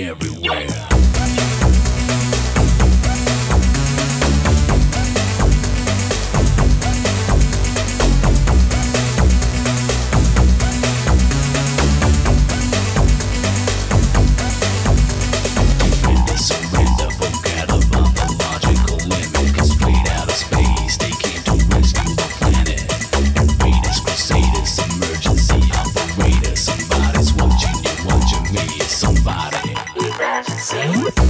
everywhere. Dancing.